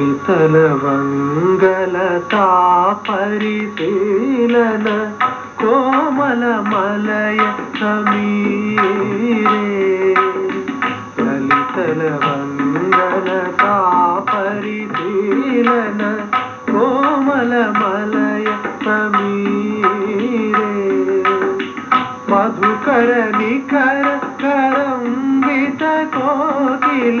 कलितल मङ्गलता कोमलमलय समीरे। अलितल मङ्गलता कोमलमलय समीरे। मधुकर कोकिल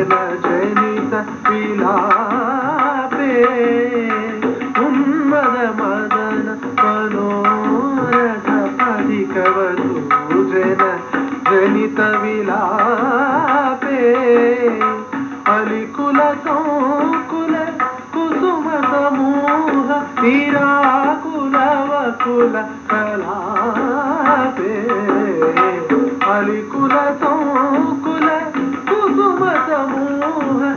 కోమల మలయ సమీరే ఉన్మద మదన మనోరథ పధిక వసూజన జనిత విలాపే. ఉన్మద మదన మనోరథ పధిక వసూజన జనిత విలాపే. అలికుల సంకుల కుసుమ సమూహ వీరాకుల వకుల కలాపే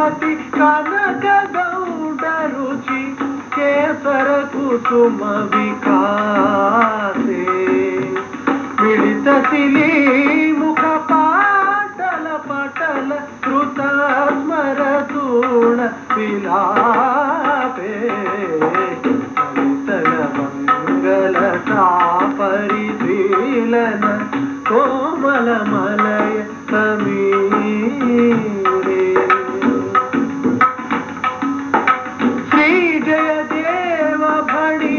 నాటి కనక దౌడ రుచి కేసర కుసుమ వికాసే. మిళిత శిలీ ముఖ పాటల పటల కృత స్మర తూణ విలాపే. లలితల మంగళతా పరిశీలన కోమల మలయ సమీ శ్రీ జయ దేవ భణితమిదముదయతి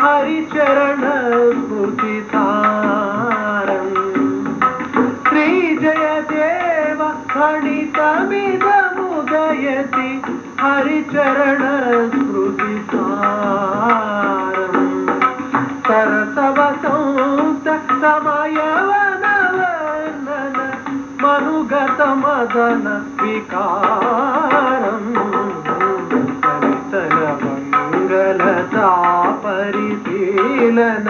హరిచరణ స్మృతి సారం శ్రీ జయ దేవ భణితమిదముదయతి హరిచరణ స్మృతి సారం సరసవ సంస్థ సమయవన మనుగత మదన వికార మంగళతా పరిశీలన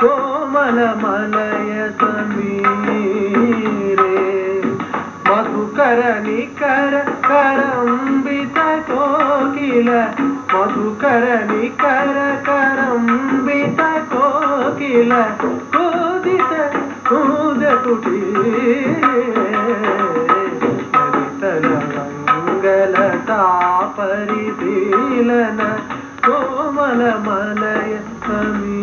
కోమల మలయ సమీరే మధుకర నికర కరంబిత కోకిల మధుకర నికర కరంబిత కోకిల కోదిత కూద లలితల మంగళతా పరిశీలన மலமலைய தமிழ்